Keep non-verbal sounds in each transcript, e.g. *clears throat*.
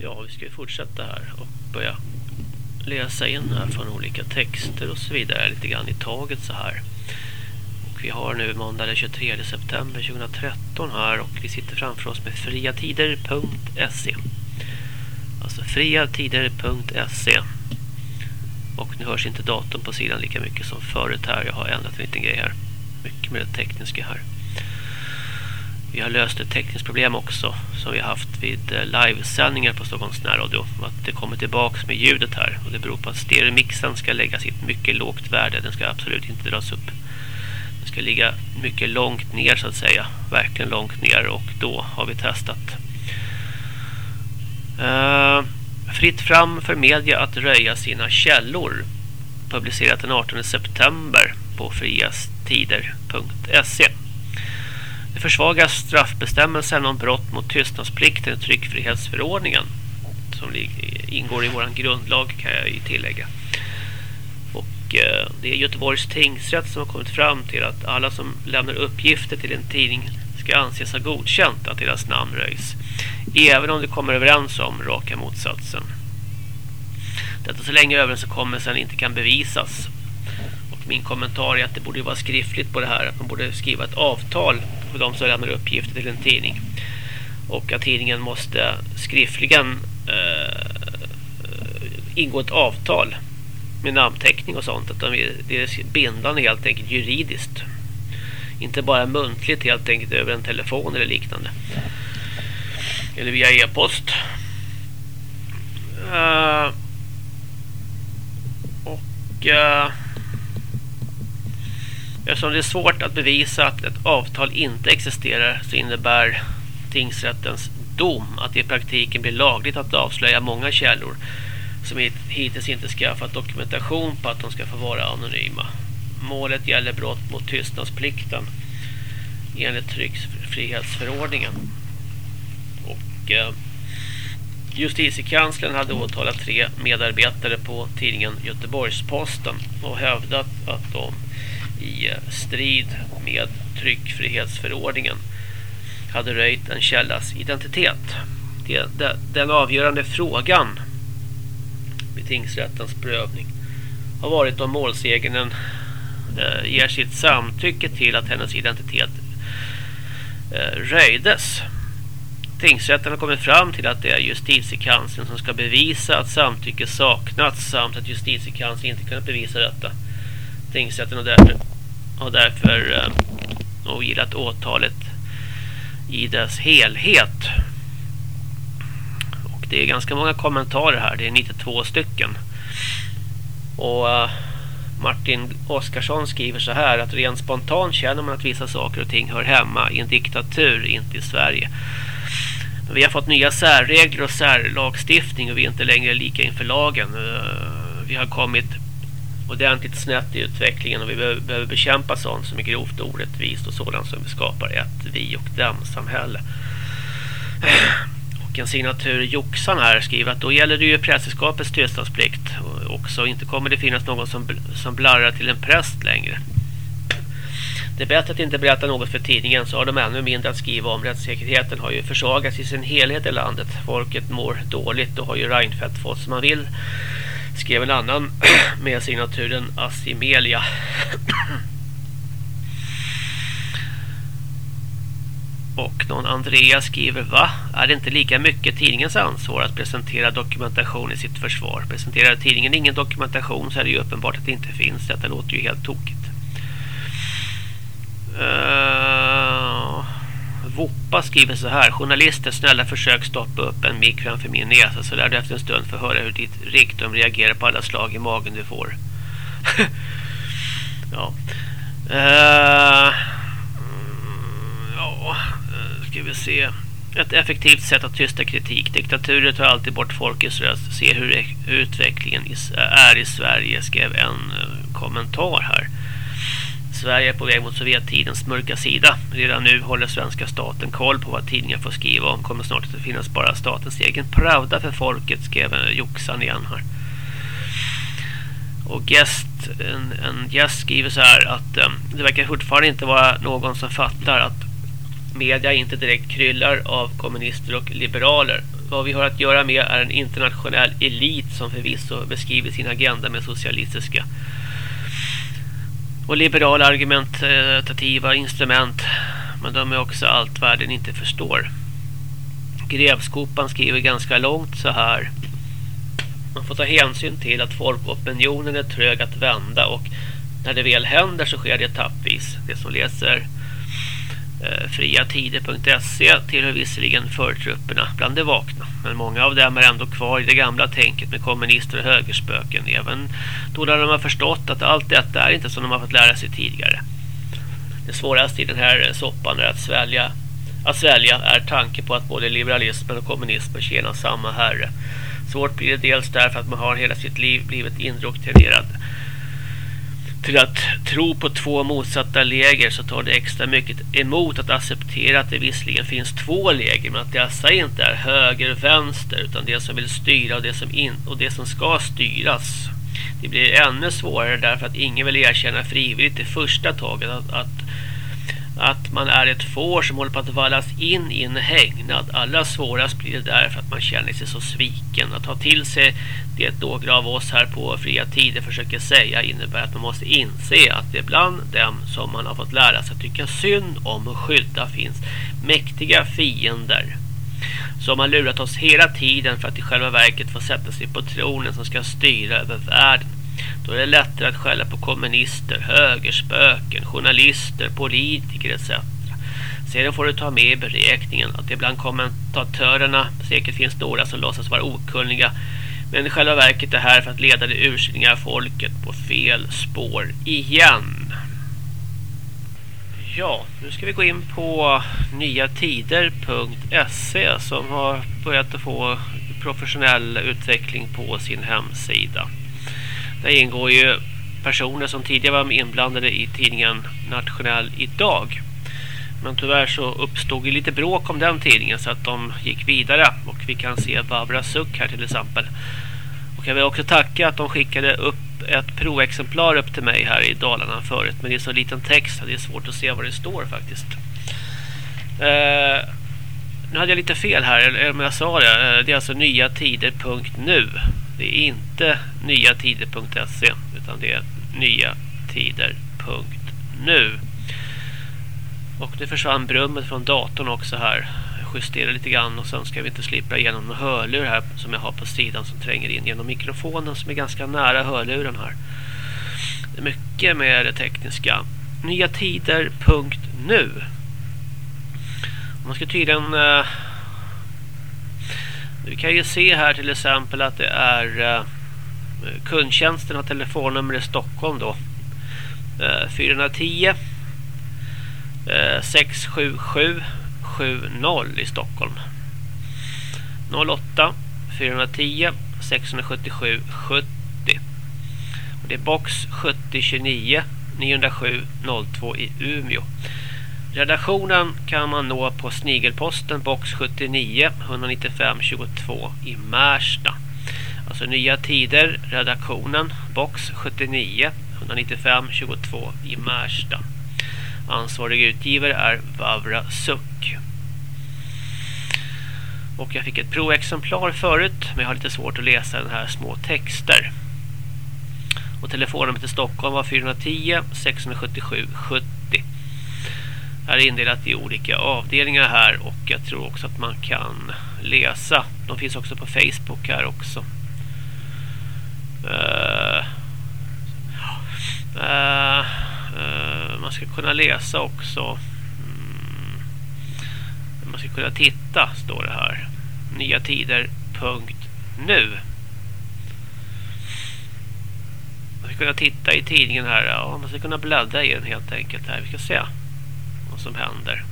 Ja, vi ska fortsätta här och börja läsa in här från olika texter och så vidare lite grann i taget så här. Och vi har nu måndag den 23 september 2013 här och vi sitter framför oss med friatider.se Alltså friatider.se Och nu hörs inte datorn på sidan lika mycket som förut här. Jag har ändrat en liten grej här. Mycket mer tekniska här. Vi har löst ett tekniskt problem också som vi har haft vid eh, livesändningar på Stockholms närradio. Att det kommer tillbaks med ljudet här. Och det beror på att stereomixen ska läggas i ett mycket lågt värde. Den ska absolut inte dras upp. Den ska ligga mycket långt ner så att säga. Verkligen långt ner och då har vi testat. Uh, fritt fram för media att röja sina källor. Publicerat den 18 september på friastider.se. Det försvagar straffbestämmelsen om brott mot tystnadsplikten i tryckfrihetsförordningen som ingår i vår grundlag kan jag ju tillägga. Och eh, det är Göteborgs tingsrätt som har kommit fram till att alla som lämnar uppgifter till en tidning ska anses ha godkänt att deras namn röjs. Även om de kommer överens om raka motsatsen. Detta så länge överenskommelsen inte kan bevisas. Och min kommentar är att det borde vara skriftligt på det här. Att man borde skriva ett avtal för de som lämnar uppgifter till en tidning. Och att tidningen måste skriftligen eh, ingå ett avtal med namnteckning och sånt. Att de, det är bindande helt enkelt juridiskt. Inte bara muntligt helt enkelt över en telefon eller liknande. Eller via e-post. Uh, och... Uh, Eftersom det är svårt att bevisa att ett avtal inte existerar så innebär tingsrättens dom att det i praktiken blir lagligt att avslöja många källor som hittills inte skaffat dokumentation på att de ska få vara anonyma. Målet gäller brott mot tystnadsplikten enligt tryckfrihetsförordningen. Och eh, Justitiekanslern hade åtalat tre medarbetare på tidningen Göteborgsposten och hävdat att de i strid med tryckfrihetsförordningen hade röjt en källas identitet. Det, det, den avgörande frågan vid tingsrättens prövning har varit om målsäganden eh, ger sitt samtycke till att hennes identitet eh, röjdes. Tingsrätten har kommit fram till att det är justitiekanslern som ska bevisa att samtycke saknats samt att justitiekanslern inte kunnat bevisa detta. Tingsrätten har därför, har därför eh, ogillat åtalet i dess helhet. Och det är ganska många kommentarer här. Det är 92 stycken. Och eh, Martin Oskarsson skriver så här att rent spontant känner man att vissa saker och ting hör hemma i en diktatur, inte i Sverige. Men vi har fått nya särregler och särlagstiftning och vi är inte längre lika inför lagen. Eh, vi har kommit ordentligt snett i utvecklingen och vi behöver bekämpa sånt som är grovt orättvist och sådant som skapar ett vi och dem samhälle. Och en signatur Joxan här skriver att då gäller det ju prästerskapets tystnadsplikt också. Inte kommer det finnas någon som, som blarrar till en präst längre. Det är bättre att inte berätta något för tidningen så har de ännu mindre att skriva om. Rättssäkerheten har ju försvagats i sin helhet i landet. Folket mår dåligt och har ju Reinfeldt fått som man vill skrev en annan *clears throat* med signaturen Asimelia. *clears throat* Och någon Andreas skriver Va? Är det inte lika mycket tidningens ansvar att presentera dokumentation i sitt försvar? Presenterar tidningen ingen dokumentation så är det ju uppenbart att det inte finns. Detta låter ju helt tokigt. Uh, Voppa skriver så här. Journalister, snälla försök stoppa upp en mick framför min näsa så lär du efter en stund få höra hur ditt riktum reagerar på alla slag i magen du får. *laughs* ja. Uh, ja, eh, ska vi se. Ett effektivt sätt att tysta kritik. Diktaturer tar alltid bort folkets röst. Se hur utvecklingen är i Sverige, skrev en eh, kommentar här. Sverige är på väg mot Sovjettidens mörka sida. Redan nu håller svenska staten koll på vad tidningar får skriva om. Kommer snart att finnas bara statens egen pravda för folket, skrev Joxan igen här. Och gäst, en, en gäst skriver så här att eh, det verkar fortfarande inte vara någon som fattar att media inte direkt kryllar av kommunister och liberaler. vad vi har att göra med är en internationell elit som förvisso beskriver sin agenda med socialistiska och liberala argumentativa instrument men de är också allt världen inte förstår. Grevskopan skriver ganska långt så här. Man får ta hänsyn till att folkopinionen är trög att vända och när det väl händer så sker det etappvis. Det som läser Eh, friatider.se tillhör visserligen förtrupperna bland de vakna. Men många av dem är ändå kvar i det gamla tänket med kommunister och högerspöken. Även då de har förstått att allt detta är inte som de har fått lära sig tidigare. Det svåraste i den här soppan är att svälja, att svälja är tanken på att både liberalismen och kommunismen tjänar samma herre. Svårt blir det dels därför att man har hela sitt liv blivit indoktrinerad till att tro på två motsatta läger så tar det extra mycket emot att acceptera att det visserligen finns två läger men att dessa inte är höger och vänster utan det som vill styra och det som, in, och det som ska styras. Det blir ännu svårare därför att ingen vill erkänna frivilligt i första taget att, att att man är ett får som håller på att vallas in i en hägnad. Allra svårast blir det därför att man känner sig så sviken. Att ta till sig det några av oss här på fria tider försöker säga innebär att man måste inse att det bland dem som man har fått lära sig att tycka synd om och skydda finns mäktiga fiender som har lurat oss hela tiden för att i själva verket få sätta sig på tronen som ska styra över världen. Då är det lättare att skälla på kommunister, högerspöken, journalister, politiker etc. Sedan får du ta med i beräkningen att det bland kommentatörerna säkert finns några som låtsas vara okunniga men i själva verket är här för att leda det ursinniga folket på fel spår igen. Ja, nu ska vi gå in på nyatider.se som har börjat att få professionell utveckling på sin hemsida. Där ingår ju personer som tidigare var inblandade i tidningen Nationell idag. Men tyvärr så uppstod ju lite bråk om den tidningen så att de gick vidare. Och vi kan se Barbara Suck här till exempel. Och jag vill också tacka att de skickade upp ett provexemplar upp till mig här i Dalarna förut. Men det är så liten text att det är svårt att se vad det står faktiskt. Eh, nu hade jag lite fel här, eller om jag sa det. Eh, det är alltså nyatider.nu. Det är inte nyatider.se utan det är nyatider.nu. Och det försvann brummet från datorn också här. Jag justerar lite grann och sen ska vi inte slippa igenom en hörlur här som jag har på sidan som tränger in genom mikrofonen som är ganska nära hörluren här. Det är mycket med det tekniska. Nyatider.nu Man ska tydligen uh, vi kan ju se här till exempel att det är uh, kundtjänsten har telefonnummer i Stockholm då. Uh, 410 uh, 677 70 i Stockholm. 08 410 677 70. Och det är box 7029 907 02 i Umeå. Redaktionen kan man nå på Snigelposten box 79 195 22 i Märsta. Alltså nya tider, redaktionen box 79 195 22 i Märsta. Ansvarig utgivare är Vavra Suck. Och jag fick ett provexemplar förut men jag har lite svårt att läsa den här små texter. Och telefonnumret till Stockholm var 410 677 70 är indelat i olika avdelningar här och jag tror också att man kan läsa. De finns också på Facebook här också. Uh, uh, uh, man ska kunna läsa också. Mm, man ska kunna titta står det här. Nya tider.nu. Man ska kunna titta i tidningen här. Ja, man ska kunna bläddra i den helt enkelt här. Vi ska se som händer.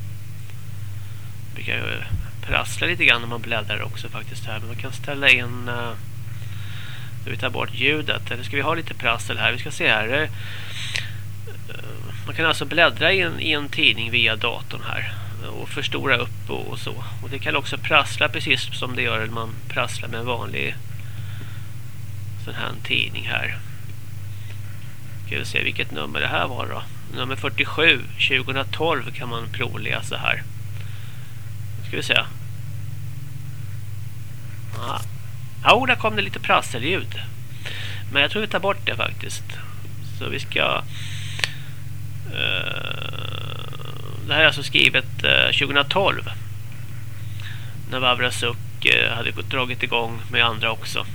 Vi kan ju eh, prassla lite grann när man bläddrar också faktiskt här. Men man kan ställa in... Uh, vi tar bort ljudet. Eller ska vi ha lite prassel här? Vi ska se här. Uh, man kan alltså bläddra i en, i en tidning via datorn här. Och förstora upp och, och, så. Och det kan också prassla precis som det gör när man prasslar med en vanlig sån här tidning här. Ska vi se vilket nummer det här var då nummer 47 2012 kan man provläsa här. Nu ska vi se. Ja, ja oh, där kom det lite prasselljud. Men jag tror vi tar bort det faktiskt. Så vi ska... Uh, det här är alltså skrivet eh, uh, 2012. När Vavra Suck uh, hade dragit igång med andra också.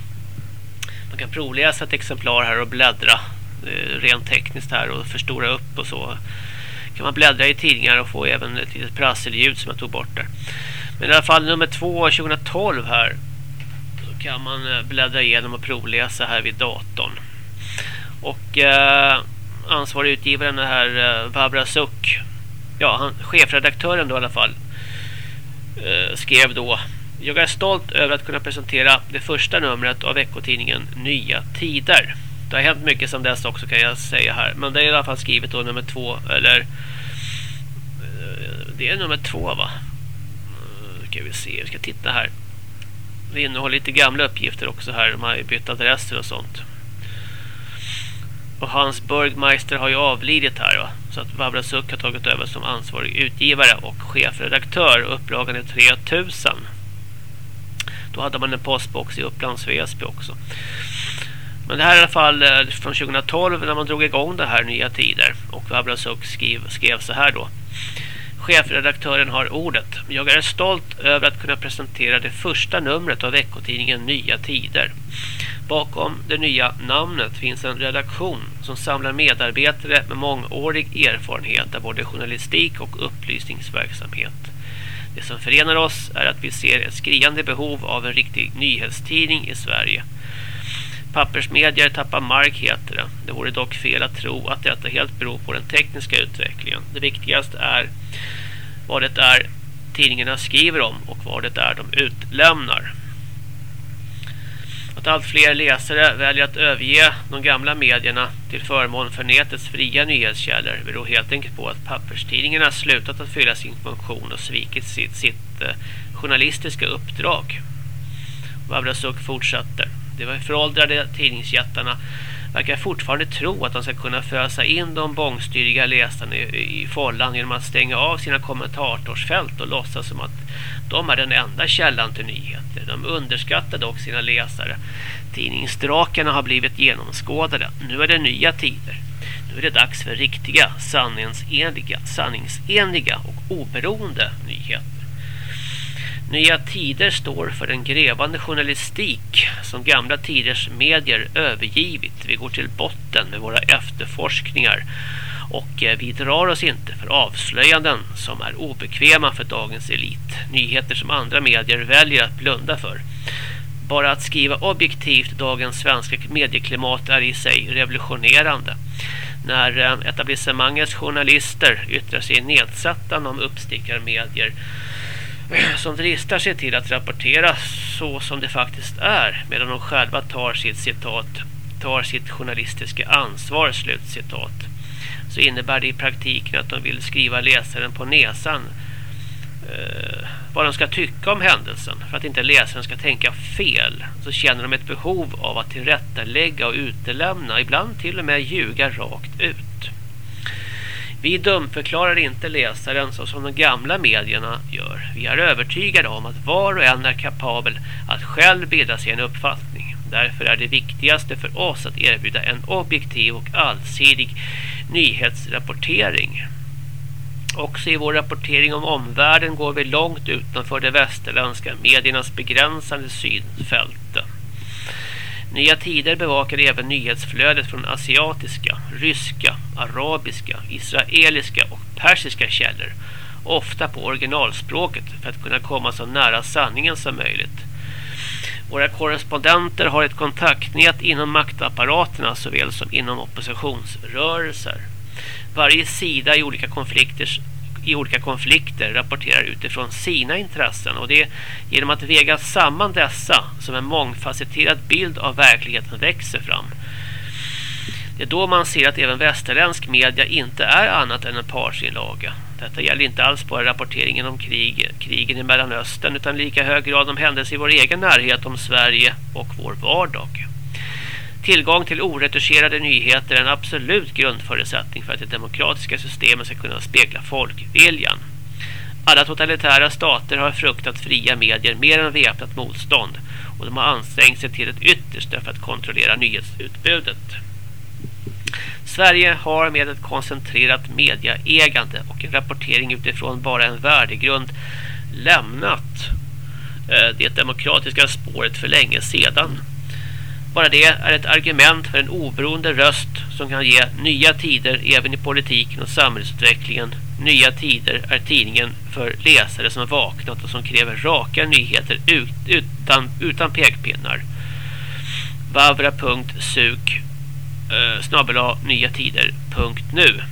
Man kan provläsa ett exemplar här och bläddra Eh, rent tekniskt här och förstora upp och så kan man bläddra i tidningar och få även ett litet prasselljud som jag tog bort där. Men i alla fall nummer 2 2012 här så kan man eh, bläddra igenom och provläsa här vid datorn. Och eh, ansvarig utgivaren är här eh, Barbara Suck. Ja, han, chefredaktören då i alla fall eh, skrev då Jag är stolt över att kunna presentera det första numret av veckotidningen Nya Tider. Det har hänt mycket sedan dess också kan jag säga här. Men det är i alla fall skrivet då nummer två. Eller eh, det är nummer två va? Eh, ska vi se, vi ska titta här. Det innehåller lite gamla uppgifter också här. De har ju bytt adresser och sånt. Och Hans Burgmeister har ju avlidit här va? Så att Barbara Suck har tagit över som ansvarig utgivare och chefredaktör. Upplagan är 3000. Då hade man en postbox i Upplands Väsby också. Men det här är i alla fall eh, från 2012 när man drog igång det här nya tider. Och Vabrasuk skrev, skrev så här då. Chefredaktören har ordet. Jag är stolt över att kunna presentera det första numret av veckotidningen Nya Tider. Bakom det nya namnet finns en redaktion som samlar medarbetare med mångårig erfarenhet av både journalistik och upplysningsverksamhet. Det som förenar oss är att vi ser ett skriande behov av en riktig nyhetstidning i Sverige. Pappersmedier tappar mark heter det. Det vore dock fel att tro att detta helt beror på den tekniska utvecklingen. Det viktigaste är vad det är tidningarna skriver om och vad det är de utlämnar. Att allt fler läsare väljer att överge de gamla medierna till förmån för nätets fria nyhetskällor beror helt enkelt på att papperstidningarna slutat att fylla sin funktion och svikit sitt, sitt eh, journalistiska uppdrag. Vavrasuk fortsätter. De var föråldrade tidningsjättarna verkar fortfarande tro att de ska kunna fösa in de bångstyriga läsarna i, i follan genom att stänga av sina kommentatorsfält och låtsas som att de är den enda källan till nyheter. De underskattar dock sina läsare. Tidningsdrakarna har blivit genomskådade. Nu är det nya tider. Nu är det dags för riktiga, sanningsenliga, sanningsenliga och oberoende nyheter. Nya tider står för den grävande journalistik som gamla tiders medier övergivit. Vi går till botten med våra efterforskningar och eh, vi drar oss inte för avslöjanden som är obekväma för dagens elit. Nyheter som andra medier väljer att blunda för. Bara att skriva objektivt dagens svenska medieklimat är i sig revolutionerande. När eh, etablissemangets journalister yttrar sig nedsättande om uppstickarmedier *clears throat* som dristar sig till att rapportera så som det faktiskt är medan de själva tar sitt citat tar sitt journalistiska ansvar slutcitat. Så innebär det i praktiken att de vill skriva läsaren på näsan eh, vad de ska tycka om händelsen. För att inte läsaren ska tänka fel så känner de ett behov av att tillrättalägga och utelämna ibland till och med ljuga rakt ut vi dumförklarar inte läsaren så som de gamla medierna gör. Vi är övertygade om att var och en är kapabel att själv bilda sig en uppfattning. Därför är det viktigaste för oss att erbjuda en objektiv och allsidig nyhetsrapportering. Också i vår rapportering om omvärlden går vi långt utanför de västerländska mediernas begränsande synfält. Nya Tider bevakar även nyhetsflödet från asiatiska, ryska, arabiska, israeliska och persiska källor. Ofta på originalspråket för att kunna komma så nära sanningen som möjligt. Våra korrespondenter har ett kontaktnät inom maktapparaterna såväl som inom oppositionsrörelser. Varje sida i olika konflikters i olika konflikter rapporterar utifrån sina intressen och det är genom att väga samman dessa som en mångfacetterad bild av verkligheten växer fram. Det är då man ser att även västerländsk media inte är annat än en partsinlaga. Detta gäller inte alls bara rapporteringen om krig, krigen i Mellanöstern utan lika hög grad om händelser i vår egen närhet om Sverige och vår vardag. Tillgång till oretuscherade nyheter är en absolut grundförutsättning för att det demokratiska systemet ska kunna spegla folkviljan. Alla totalitära stater har fruktat fria medier mer än väpnat motstånd och de har ansträngt sig till ett yttersta för att kontrollera nyhetsutbudet. Sverige har med ett koncentrerat mediaägande och en rapportering utifrån bara en värdegrund lämnat eh, det demokratiska spåret för länge sedan. Bara det är ett argument för en oberoende röst som kan ge nya tider även i politiken och samhällsutvecklingen. Nya tider är tidningen för läsare som har vaknat och som kräver raka nyheter utan, utan pekpinnar. Vavra.suk eh, snabbela nya tider.nu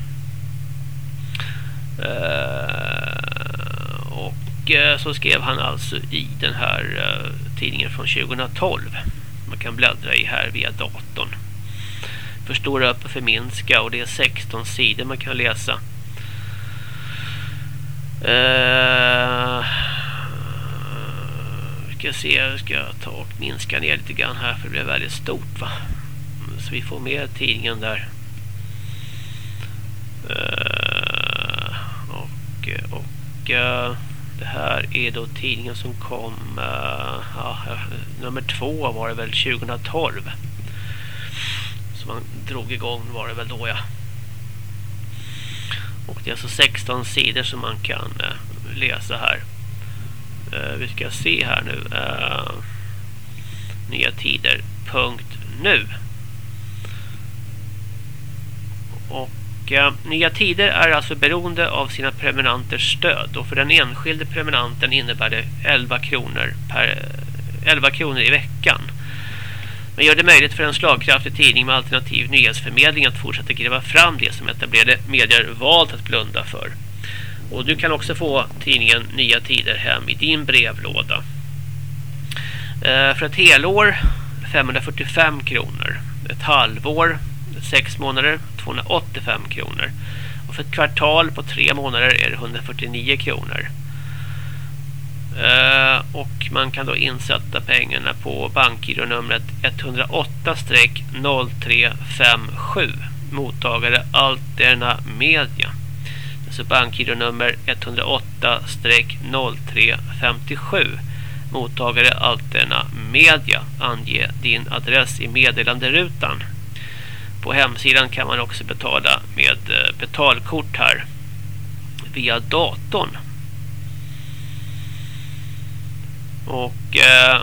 eh, och eh, så skrev han alltså i den här eh, tidningen från 2012 man kan bläddra i här via datorn. Förstora upp och förminska och det är 16 sidor man kan läsa. Uh, ska se, jag ska ta och minska ner lite grann här för det blir väldigt stort va? Så vi får med tidningen där. Uh, och och uh, det här är då tidningen som kom uh, ja, nummer två var det väl 2012 som man drog igång var det väl då ja. Och det är alltså 16 sidor som man kan eh, läsa här. Eh, vi ska se här nu nya tider Och eh, Nya Tider är alltså beroende av sina prenumeranters stöd och för den enskilde prenumeranten innebär det 11 kronor, per, eh, 11 kronor i veckan. Men gör det möjligt för en slagkraftig tidning med alternativ nyhetsförmedling att fortsätta gräva fram det som etablerade medier valt att blunda för. Och du kan också få tidningen Nya Tider hem i din brevlåda. Eh, för ett helår 545 kronor. Ett halvår, 6 månader 285 kronor. Och för ett kvartal på tre månader är det 149 kronor. Uh, och man kan då insätta pengarna på bankgironumret 108-0357 mottagare Alterna Media. Alltså bankgironummer 108-0357 mottagare Alterna Media. Ange din adress i meddelanderutan. På hemsidan kan man också betala med eh, betalkort här via datorn. Och eh,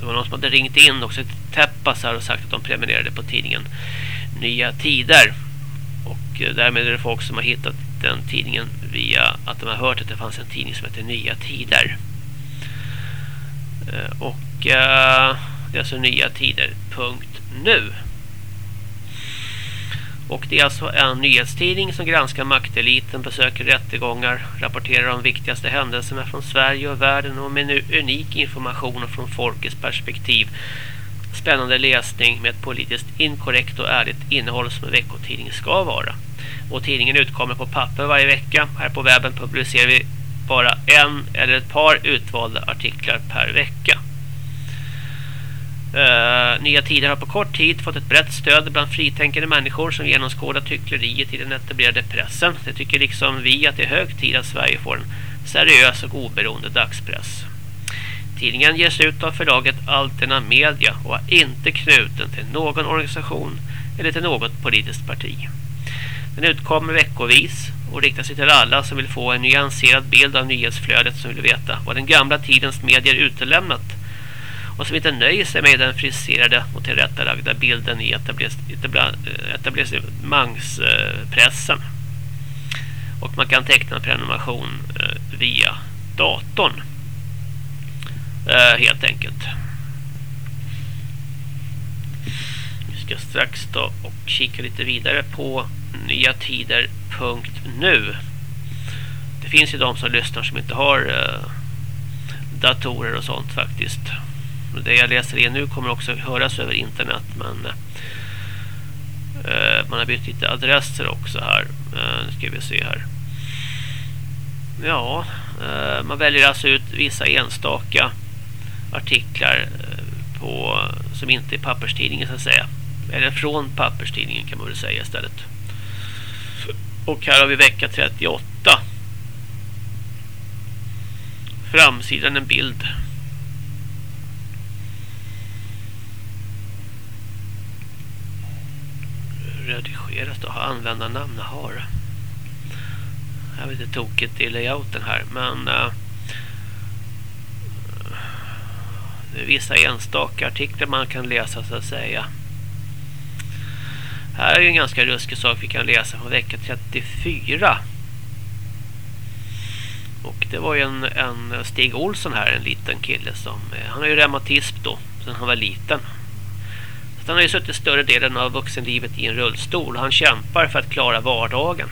det var någon som hade ringt in också till Teppas här och sagt att de prenumererade på tidningen Nya Tider. Och eh, därmed är det folk som har hittat den tidningen via att de har hört att det fanns en tidning som heter Nya Tider. Eh, och eh, det är alltså nya tider.nu. Och det är alltså en nyhetstidning som granskar makteliten, besöker rättegångar, rapporterar om viktigaste händelserna från Sverige och världen och med unik information från folkets perspektiv. Spännande läsning med ett politiskt inkorrekt och ärligt innehåll som en veckotidning ska vara. Och tidningen utkommer på papper varje vecka. Här på webben publicerar vi bara en eller ett par utvalda artiklar per vecka. Uh, Nya Tider har på kort tid fått ett brett stöd bland fritänkande människor som genomskådat hyckleriet i den etablerade pressen. Det tycker liksom vi att det är hög tid att Sverige får en seriös och oberoende dagspress. Tidningen ges ut av förlaget Alterna Media och är inte knuten till någon organisation eller till något politiskt parti. Den utkommer veckovis och riktar sig till alla som vill få en nyanserad bild av nyhetsflödet som vill veta vad den gamla tidens medier utelämnat och som inte nöjer sig med den friserade och tillrättalagda bilden i eh, etablissemangspressen. Och man kan teckna prenumeration eh, via datorn. Eh, helt enkelt. Vi ska strax då och kika lite vidare på nyatider.nu. Det finns ju de som lyssnar som inte har datorer och sånt faktiskt det jag läser in nu kommer också höras över internet men eh, man har bytt lite adresser också här. Eh, nu ska vi se här. Ja, eh, man väljer alltså ut vissa enstaka artiklar eh, på som inte är papperstidningen så att säga. Eller från papperstidningen kan man väl säga istället. Och här har vi vecka 38. Framsidan en bild. Redigeras då. Användarnamn. Har. Jag vet inte tokigt i layouten här. Men... Uh, det är vissa enstaka artiklar man kan läsa så att säga. Här är en ganska ruskig sak vi kan läsa från vecka 34. Och det var ju en, en Stig Olsson här, en liten kille som... Eh, han har ju reumatism då, sen han var liten. Han har ju suttit större delen av vuxenlivet i en rullstol. Han kämpar för att klara vardagen.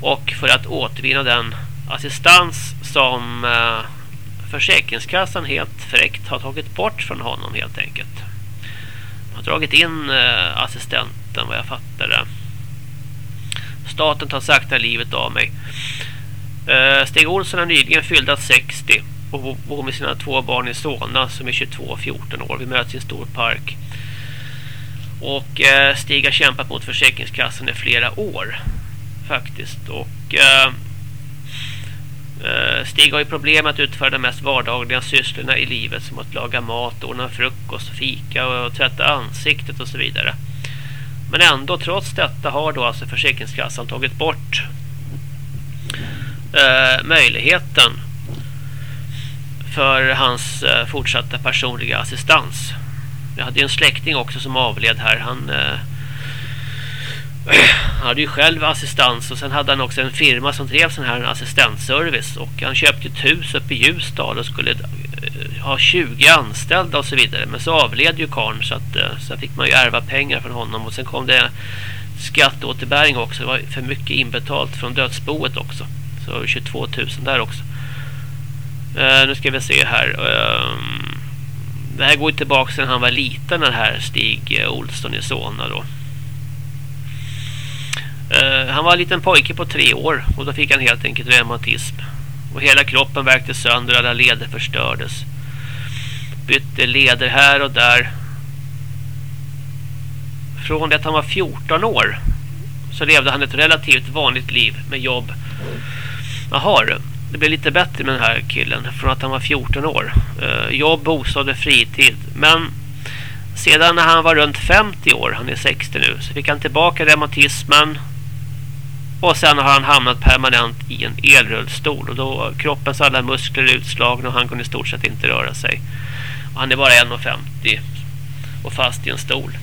Och för att återvinna den assistans som eh, Försäkringskassan helt fräckt har tagit bort från honom helt enkelt. Har dragit in eh, assistenten vad jag fattade. Staten tar sakta livet av mig. Eh, Stig Olsson har nyligen fyllda 60 och bor med sina två barn i Solna som är 22 och 14 år. Vi möts i en stor park. Och eh, Stig har kämpat mot Försäkringskassan i flera år faktiskt. Och eh, eh, Stig har ju problem att utföra de mest vardagliga sysslorna i livet som att laga mat, ordna frukost, fika och tvätta ansiktet och så vidare. Men ändå, trots detta har då alltså Försäkringskassan tagit bort eh, möjligheten för hans eh, fortsatta personliga assistans. Jag hade ju en släkting också som avled här. Han eh, *clears throat* hade ju själv assistans och sen hade han också en firma som drev sån här assistentservice. Och han köpte ett hus uppe i Ljusdal och skulle eh, ha 20 anställda och så vidare. Men så avled ju karn så att eh, så fick man ju ärva pengar från honom. Och sen kom det skatteåterbäring också. Det var för mycket inbetalt från dödsboet också. Så 22 000 där också. Uh, nu ska vi se här uh, det här går ju tillbaka sedan han var liten den här Stig eh, Olsson i Solna då Uh, han var en liten pojke på tre år och då fick han helt enkelt reumatism. Och hela kroppen verkte sönder och alla leder förstördes. Bytte leder här och där. Från det att han var 14 år så levde han ett relativt vanligt liv med jobb. Jaha, det blev lite bättre med den här killen från att han var 14 år. Uh, jobb, bostad och fritid. Men sedan när han var runt 50 år, han är 60 nu, så fick han tillbaka reumatismen och sen har han hamnat permanent i en elrullstol. Och då kroppens alla muskler är utslagna och han kunde i stort sett inte röra sig. Och han är bara 1,50 och fast i en stol.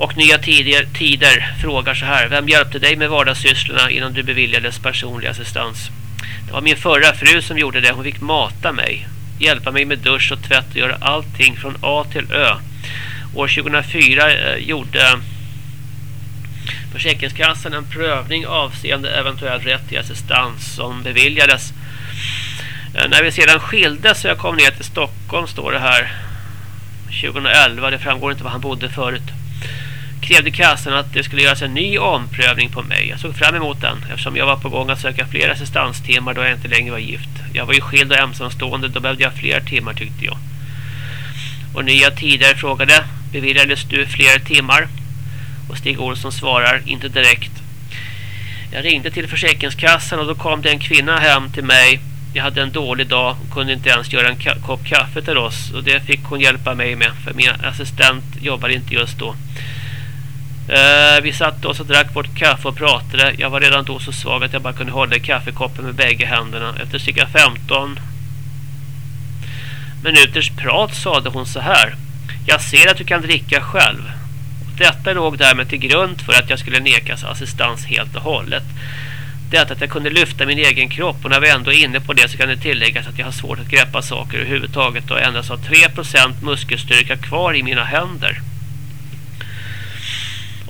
Och nya tider, tider frågar så här. Vem hjälpte dig med vardagssysslorna innan du beviljades personlig assistans? Det var min förra fru som gjorde det. Hon fick mata mig. Hjälpa mig med dusch och tvätt och göra allting från A till Ö. År 2004 eh, gjorde Försäkringskassan en prövning avseende eventuell rätt till assistans som beviljades. Eh, när vi sedan skildes så jag kom ner till Stockholm står det här 2011, det framgår inte var han bodde förut. Krävde kassan att det skulle göras en ny omprövning på mig. Jag såg fram emot den eftersom jag var på gång att söka fler assistanstimmar då jag inte längre var gift. Jag var ju skild och ensamstående, då behövde jag fler timmar tyckte jag. Och nya tider frågade, beviljades du fler timmar? Och Stig Olsson svarar inte direkt. Jag ringde till Försäkringskassan och då kom det en kvinna hem till mig. Jag hade en dålig dag och kunde inte ens göra en ka kopp kaffe till oss. Och det fick hon hjälpa mig med. För min assistent jobbade inte just då. Uh, vi satt oss och drack vårt kaffe och pratade. Jag var redan då så svag att jag bara kunde hålla kaffekoppen med bägge händerna. Efter cirka 15 minuters prat sade hon så här. Jag ser att du kan dricka själv. Detta låg därmed till grund för att jag skulle nekas assistans helt och hållet. Detta att jag kunde lyfta min egen kropp och när vi ändå är inne på det så kan det tilläggas att jag har svårt att greppa saker överhuvudtaget och endast har 3% muskelstyrka kvar i mina händer.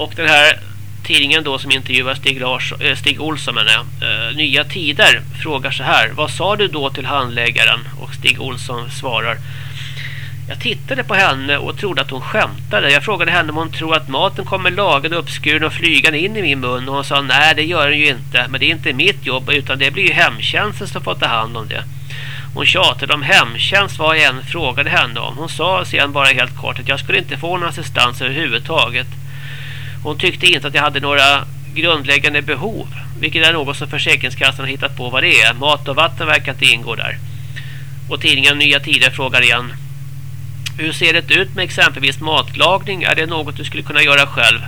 Och den här tidningen då som intervjuar Stig, Lars, äh, Stig Olsson menar jag, eh, Nya Tider frågar så här. Vad sa du då till handläggaren? Och Stig Olsson svarar jag tittade på henne och trodde att hon skämtade. Jag frågade henne om hon tror att maten kommer lagad och uppskuren och flygande in i min mun. Och hon sa nej det gör den ju inte. Men det är inte mitt jobb utan det blir ju hemtjänsten som får ta hand om det. Hon tjatade om hemtjänst vad jag än frågade henne om. Hon sa sedan bara helt kort att jag skulle inte få någon assistans överhuvudtaget. Hon tyckte inte att jag hade några grundläggande behov. Vilket är något som Försäkringskassan har hittat på vad det är. Mat och vatten verkar inte ingå där. Och tidningen Nya Tider frågar igen. Hur ser det ut med exempelvis matlagning? Är det något du skulle kunna göra själv?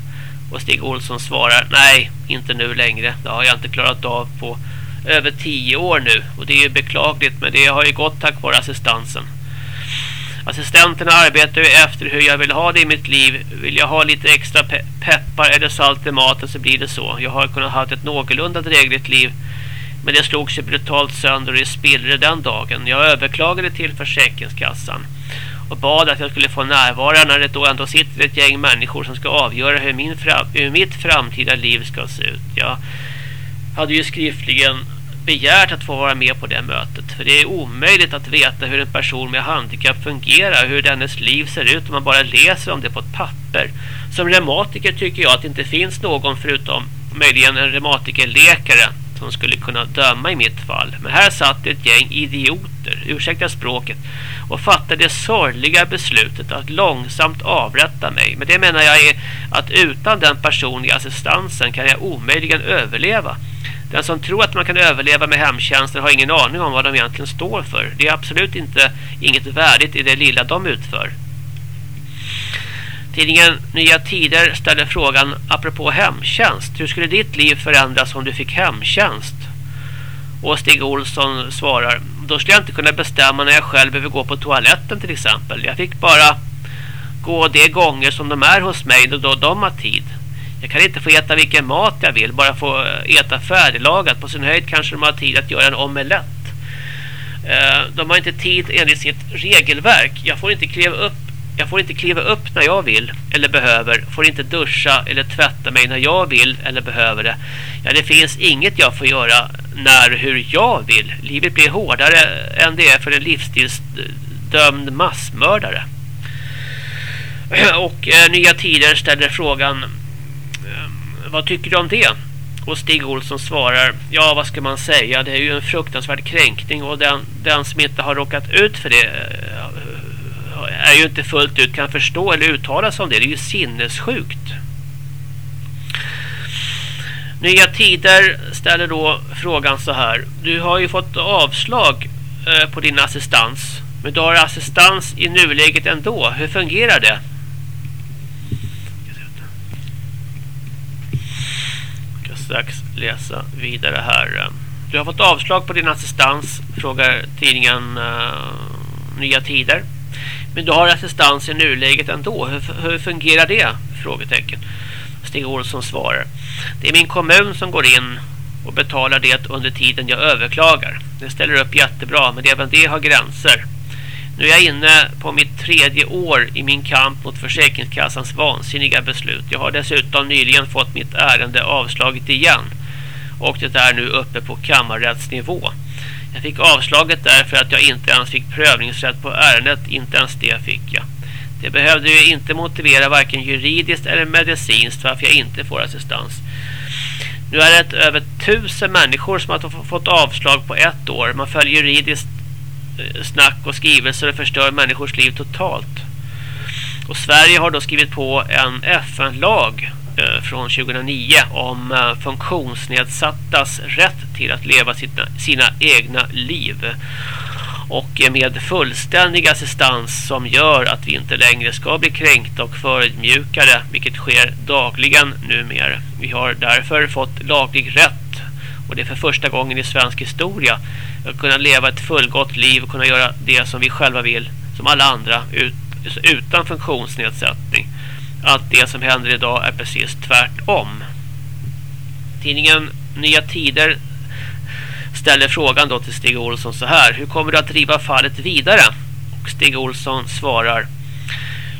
Och Stig Olsson svarar, nej, inte nu längre. Det har jag inte klarat av på över tio år nu. Och det är ju beklagligt, men det har ju gått tack vare assistansen. Assistenterna arbetar ju efter hur jag vill ha det i mitt liv. Vill jag ha lite extra pe peppar eller salt i maten så blir det så. Jag har kunnat ha ett någorlunda drägligt liv. Men det slog sig brutalt sönder och i spillror den dagen. Jag överklagade till Försäkringskassan och bad att jag skulle få närvara när det då ändå sitter ett gäng människor som ska avgöra hur, min fram hur mitt framtida liv ska se ut. Jag hade ju skriftligen begärt att få vara med på det mötet. För det är omöjligt att veta hur en person med handikapp fungerar, hur dennes liv ser ut om man bara läser om det på ett papper. Som reumatiker tycker jag att det inte finns någon förutom möjligen en reumatikerläkare som skulle kunna döma i mitt fall. Men här satt ett gäng idioter, ursäkta språket, och fattade det sorgliga beslutet att långsamt avrätta mig. Men det menar jag är att utan den personliga assistansen kan jag omöjligen överleva. Den som tror att man kan överleva med hemtjänsten har ingen aning om vad de egentligen står för. Det är absolut inte inget värdigt i det lilla de utför. Tidningen Nya Tider ställer frågan apropå hemtjänst. Hur skulle ditt liv förändras om du fick hemtjänst? Och Stig Olsson svarar. Då skulle jag inte kunna bestämma när jag själv behöver gå på toaletten till exempel. Jag fick bara gå de gånger som de är hos mig då de har tid. Jag kan inte få äta vilken mat jag vill. Bara få eh, äta färdiglagat. På sin höjd kanske de har tid att göra en omelett. Eh, de har inte tid enligt sitt regelverk. Jag får inte kliva upp jag får inte kliva upp när jag vill eller behöver. Får inte duscha eller tvätta mig när jag vill eller behöver det. Ja, det finns inget jag får göra när hur jag vill. Livet blir hårdare än det är för en livsstilsdömd massmördare. *clears throat* Och eh, Nya Tider ställer frågan vad tycker du om det? Och Stig Olsson svarar ja vad ska man säga det är ju en fruktansvärd kränkning och den, den som inte har råkat ut för det eh, är ju inte fullt ut kan förstå eller uttala sig om det. Det är ju sinnessjukt. Nya Tider ställer då frågan så här. Du har ju fått avslag eh, på din assistans. Men du har assistans i nuläget ändå. Hur fungerar det? Jag ska strax läsa vidare här. Du har fått avslag på din assistans, frågar tidningen uh, Nya Tider. Men du har assistans i nuläget ändå. Hur, hur fungerar det? Frågetecken. Stig Olsson svarar. Det är min kommun som går in och betalar det under tiden jag överklagar. Det ställer upp jättebra men även det har gränser. Nu är jag inne på mitt tredje år i min kamp mot Försäkringskassans vansinniga beslut. Jag har dessutom nyligen fått mitt ärende avslaget igen. Och det är nu uppe på kammarrättsnivå. Jag fick avslaget därför att jag inte ens fick prövningsrätt på ärendet. Inte ens det fick jag. Det behövde ju inte motivera varken juridiskt eller medicinskt varför jag inte får assistans. Nu är det över tusen människor som har fått avslag på ett år. Man följer juridiskt snack och skrivelser och förstör människors liv totalt. Och Sverige har då skrivit på en FN-lag eh, från 2009 om eh, funktionsnedsattas rätt till att leva sina, sina egna liv och med fullständig assistans som gör att vi inte längre ska bli kränkta och förödmjukade, vilket sker dagligen numera. Vi har därför fått laglig rätt och det är för första gången i svensk historia att kunna leva ett fullgott liv och kunna göra det som vi själva vill som alla andra ut, alltså utan funktionsnedsättning att det som händer idag är precis tvärtom. Tidningen Nya Tider ställer frågan då till Stig Olsson så här. Hur kommer du att driva fallet vidare? Och Stig Olsson svarar.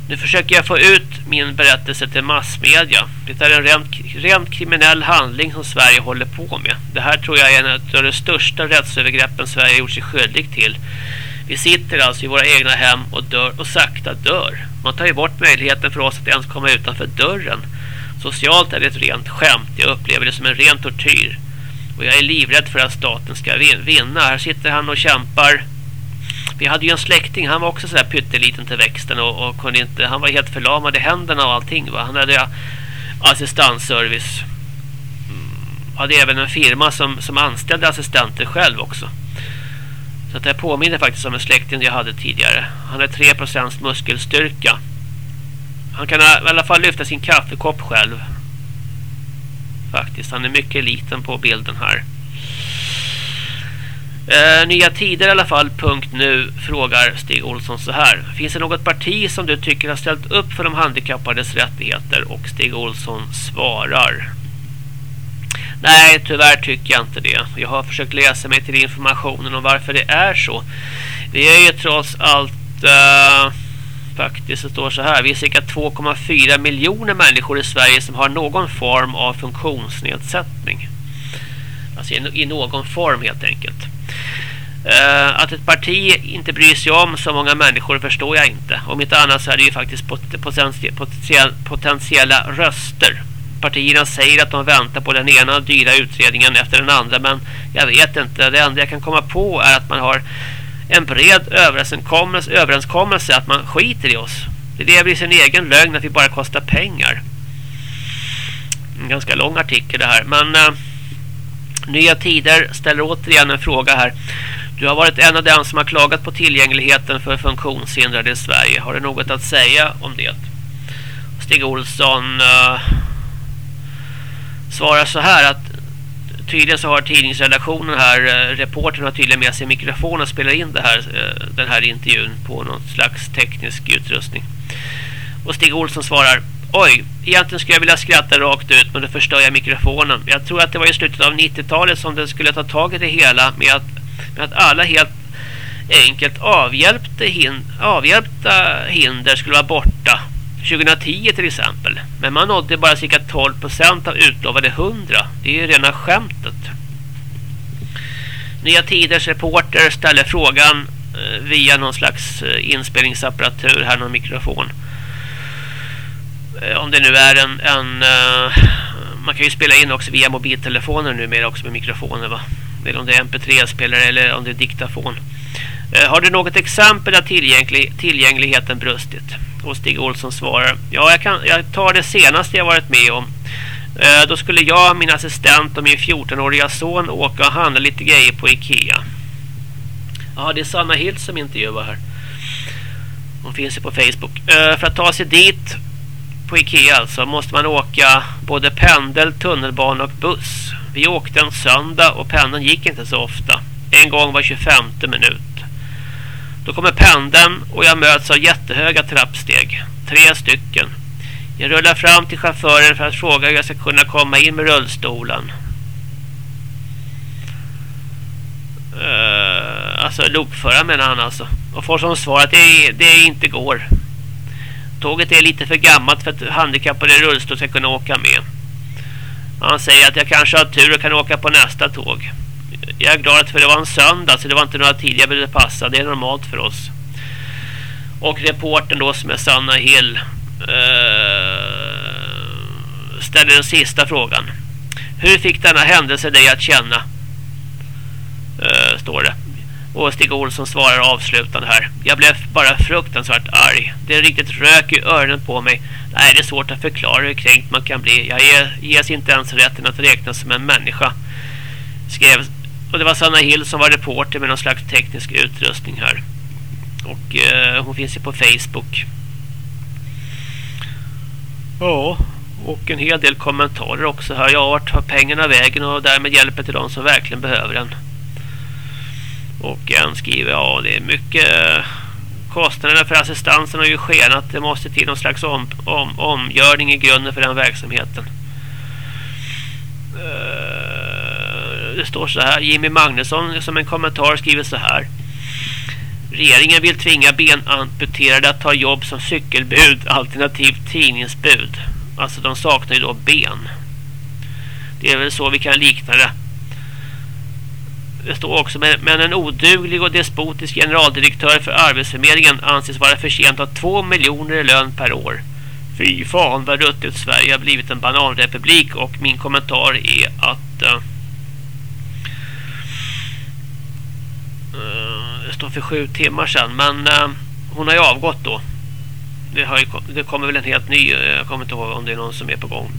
Nu försöker jag få ut min berättelse till massmedia. Det är en rent, rent kriminell handling som Sverige håller på med. Det här tror jag är en av de största rättsövergreppen Sverige gjort sig skyldig till. Vi sitter alltså i våra egna hem och dör och sakta dör. Man tar ju bort möjligheten för oss att ens komma utanför dörren. Socialt är det ett rent skämt. Jag upplever det som en ren tortyr. Och jag är livrädd för att staten ska vinna. Här sitter han och kämpar. Vi hade ju en släkting. Han var också sådär pytteliten till växten. Och, och, kunde inte, han var helt förlamad i händerna och allting. Va? Han hade assistansservice. Mm, hade även en firma som, som anställde assistenter själv också. Så att det påminner faktiskt om en släkting jag hade tidigare. Han har 3% muskelstyrka. Han kan i alla fall lyfta sin kaffekopp själv. Faktiskt, han är mycket liten på bilden här. Eh, nya tider i alla fall, punkt nu, frågar Stig Olsson så här. Finns det något parti som du tycker har ställt upp för de handikappades rättigheter? Och Stig Olsson svarar. Nej, tyvärr tycker jag inte det. Jag har försökt läsa mig till informationen om varför det är så. Vi är ju trots allt... Eh, faktiskt, det står så här. Vi är cirka 2,4 miljoner människor i Sverige som har någon form av funktionsnedsättning. Alltså i någon form helt enkelt. Eh, att ett parti inte bryr sig om så många människor förstår jag inte. Om inte annat så är det ju faktiskt potentiella röster. Partierna säger att de väntar på den ena dyra utredningen efter den andra. Men jag vet inte. Det enda jag kan komma på är att man har en bred överenskommelse, överenskommelse att man skiter i oss. Det lever i sin egen lögn att vi bara kostar pengar. En ganska lång artikel det här. Men... Eh, Nya Tider ställer återigen en fråga här. Du har varit en av dem som har klagat på tillgängligheten för funktionshindrade i Sverige. Har du något att säga om det? Stig Olsson uh, svarar så här att tydligen så har tidningsredaktionen här, uh, reportern har tydligen med sig mikrofon och spelar in det här, uh, den här intervjun på någon slags teknisk utrustning. Och Stig Olsson svarar Oj, egentligen skulle jag vilja skratta rakt ut men då förstör jag mikrofonen. Jag tror att det var i slutet av 90-talet som det skulle ta tag i det hela med att, men att alla helt enkelt avhjälpte hin avhjälpta hinder skulle vara borta. 2010 till exempel. Men man nådde bara cirka 12% av utlovade 100. Det är ju rena skämtet. Nya Tiders reporter ställer frågan eh, via någon slags eh, inspelningsapparatur här, någon mikrofon. Eh, om det nu är en, en man kan ju spela in också via mobiltelefoner numera också med mikrofoner va. Eller om det är mp3-spelare eller om det är diktafon. Eh, har du något exempel där tillgänglig, tillgängligheten brustit? Och Stig Olsson svarar. Ja, jag, kan, jag tar det senaste jag varit med om. Eh, då skulle jag, min assistent och min 14-åriga son åka och handla lite grejer på Ikea. Ja, det är Sanna Hilt som intervjuar här. Hon finns ju på Facebook. Eh, för att ta sig dit på Ikea alltså måste man åka både pendel, tunnelbana och buss. Vi åkte en söndag och pendeln gick inte så ofta. En gång var 25 minut. Då kommer pendeln och jag möts av jättehöga trappsteg. Tre stycken. Jag rullar fram till chauffören för att fråga hur jag ska kunna komma in med rullstolen. Uh, alltså lokföraren menar han alltså. Och får som svar att det, det inte går. Tåget är lite för gammalt för att handikappade i rullstol ska kunna åka med. Han säger att jag kanske har tur och kan åka på nästa tåg. Jag är glad för det var en söndag så det var inte några tider jag behövde passa. Det är normalt för oss. Och reporten då som är Sanna Hill uh, ställer den sista frågan. Hur fick denna händelse dig att känna? Uh, står det. Och Stig Olsson svarar avslutande här. Jag blev bara fruktansvärt arg. Det är riktigt rök i öronen på mig. Nej, det är svårt att förklara hur kränkt man kan bli. Jag ges inte ens rätten att räknas som en människa. Skrev, och det var Sanna Hill som var reporter med någon slags teknisk utrustning här. Och eh, hon finns ju på Facebook. Ja, och en hel del kommentarer också här. Ja, vart har pengarna vägen och därmed hjälper till de som verkligen behöver den. Och en skriver, ja det är mycket kostnaderna för assistansen har ju skenat. Det måste till någon slags om, om, omgörning i grunden för den verksamheten. Eh, det står så här, Jimmy Magnusson som en kommentar skriver så här. Regeringen vill tvinga benamputerade att ta jobb som cykelbud alternativt tidningsbud. Alltså de saknar ju då ben. Det är väl så vi kan likna det det står också men en oduglig och despotisk generaldirektör för arbetsförmedlingen anses vara förtjänt av 2 miljoner i lön per år. Fy fan vad ruttet Sverige har blivit en bananrepublik och min kommentar är att uh, det står för sju timmar sedan men uh, hon har ju avgått då. Det, har ju, det kommer väl en helt ny, jag kommer inte ihåg om det är någon som är på gång.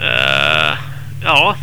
Uh, ja,